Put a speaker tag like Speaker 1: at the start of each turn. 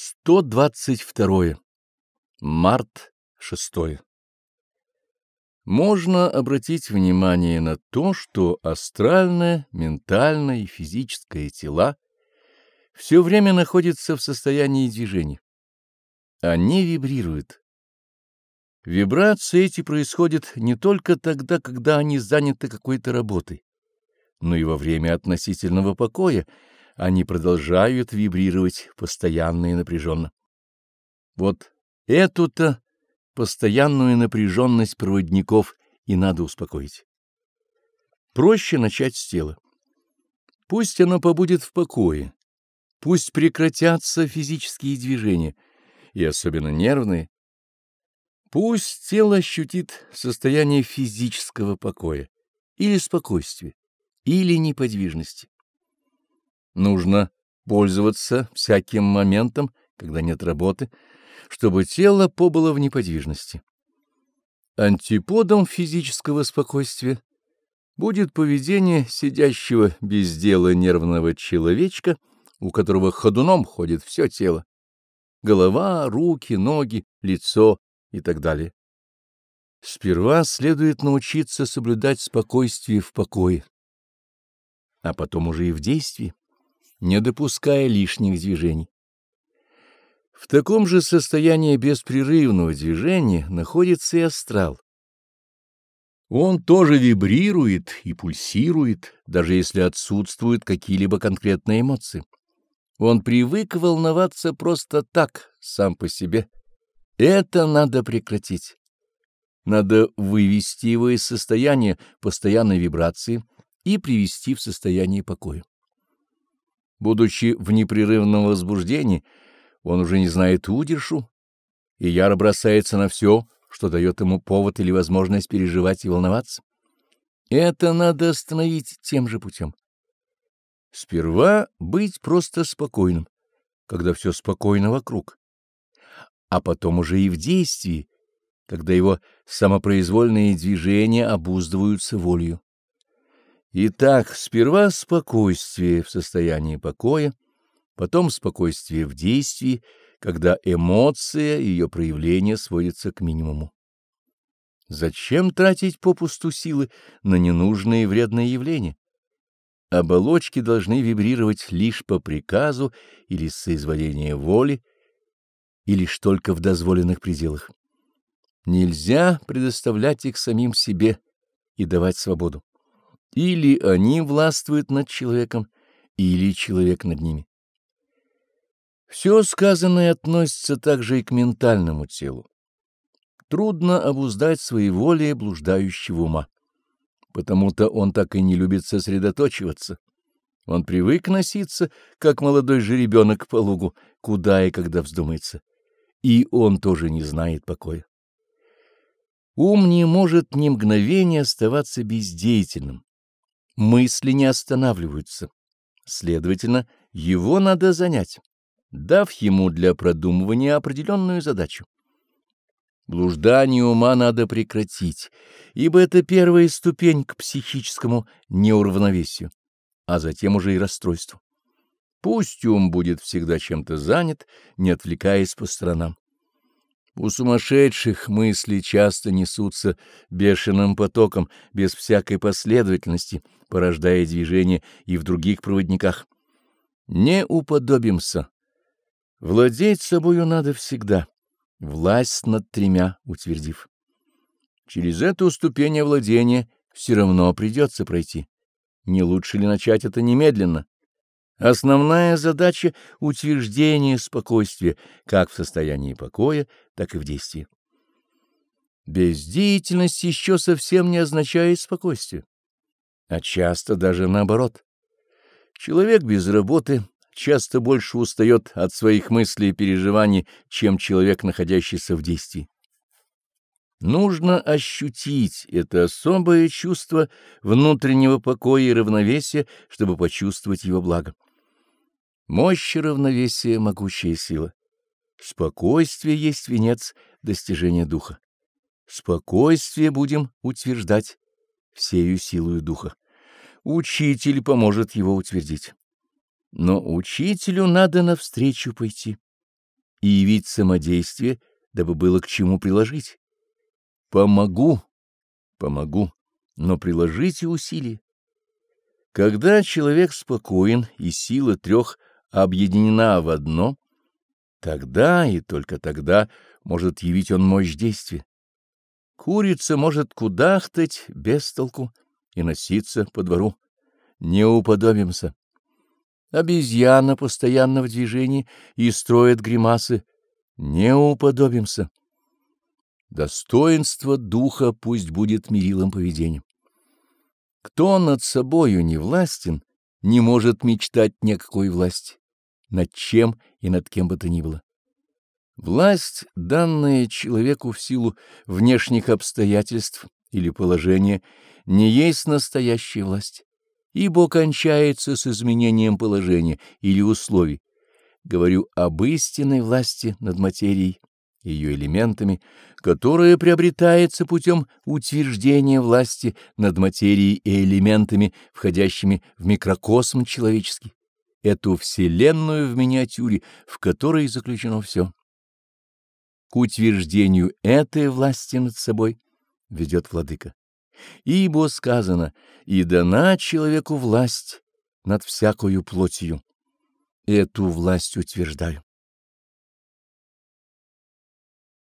Speaker 1: 122. Март 6. Можно обратить внимание на то, что астральное, ментальное и физическое тела все время находятся в состоянии движения. Они вибрируют. Вибрации эти происходят не только тогда, когда они заняты какой-то работой, но и во время относительного покоя, они продолжают вибрировать постоянно и напряженно. Вот эту-то постоянную напряженность проводников и надо успокоить. Проще начать с тела. Пусть оно побудет в покое, пусть прекратятся физические движения, и особенно нервные. Пусть тело ощутит состояние физического покоя или спокойствия, или неподвижности. Нужно пользоваться всяким моментом, когда нет работы, чтобы тело побыло в неподвижности. Антиподом физического спокойствия будет поведение сидящего без дела нервного человечка, у которого ходуном ходит все тело, голова, руки, ноги, лицо и так далее. Сперва следует научиться соблюдать спокойствие в покое, а потом уже и в действии не допуская лишних движений. В таком же состоянии беспрерывного движения находится и астрал. Он тоже вибрирует и пульсирует, даже если отсутствуют какие-либо конкретные эмоции. Он привык волноваться просто так, сам по себе. Это надо прекратить. Надо вывести его из состояния постоянной вибрации и привести в состояние покоя. Будучи в непрерывном возбуждении, он уже не знает удержу и яро бросается на все, что дает ему повод или возможность переживать и волноваться. Это надо остановить тем же путем. Сперва быть просто спокойным, когда все спокойно вокруг, а потом уже и в действии, когда его самопроизвольные движения обуздываются волею. Итак, сперва спокойствие в состоянии покоя, потом спокойствие в действии, когда эмоция и ее проявление сводятся к минимуму. Зачем тратить попусту силы на ненужные и вредные явления? Оболочки должны вибрировать лишь по приказу или соизволения воли, и лишь только в дозволенных пределах. Нельзя предоставлять их самим себе и давать свободу. Или они властвуют над человеком, или человек над ними. Все сказанное относится также и к ментальному телу. Трудно обуздать своеволие блуждающего ума, потому-то он так и не любит сосредоточиваться. Он привык носиться, как молодой жеребенок по лугу, куда и когда вздумается, и он тоже не знает покоя. Ум не может ни мгновения оставаться бездеятельным мысли не останавливаются. Следовательно, его надо занять, дав ему для продумывания определенную задачу. Блуждание ума надо прекратить, ибо это первая ступень к психическому неуравновесию, а затем уже и расстройству. Пусть ум будет всегда чем-то занят, не отвлекаясь по сторонам. У сумасшедших мысли часто несутся бешеным потоком, без всякой последовательности, порождая движение и в других проводниках. Не уподобимся. Владеть собою надо всегда, власть над тремя утвердив. Через эту ступень овладения все равно придется пройти. Не лучше ли начать это немедленно? Основная задача — утверждение спокойствия как в состоянии покоя, так и в действии. Бездеятельность еще совсем не означает спокойствие, а часто даже наоборот. Человек без работы часто больше устает от своих мыслей и переживаний, чем человек, находящийся в действии. Нужно ощутить это особое чувство внутреннего покоя и равновесия, чтобы почувствовать его благо. Мощь и равновесие — могучая сила. Спокойствие есть венец достижения духа. Спокойствие будем утверждать всею силою духа. Учитель поможет его утвердить. Но учителю надо навстречу пойти. и явить самодействие, дабы было к чему приложить. Помогу, помогу, но приложите усилия. Когда человек спокоен и сила трех объединена в одно, тогда и только тогда может явить он мощь действия. Курица может кудахтать без толку и носиться по двору. Не уподобимся. Обезьяна постоянно в движении и строит гримасы. Не уподобимся. Достоинство духа пусть будет мерилом поведения. Кто над собою не властен, не может мечтать ни о какой власти, над чем и над кем бы то ни было. Власть, данная человеку в силу внешних обстоятельств или положения, не есть настоящая власть, ибо кончается с изменением положения или условий. Говорю об истинной власти над материей, ее элементами, которая приобретается путем утверждения власти над материей и элементами, входящими в микрокосм человеческий, эту вселенную в миниатюре, в которой заключено все. К утверждению этой власти над собой ведет владыка. Ибо сказано, и дана человеку власть над всякою плотью. Эту власть утверждаю.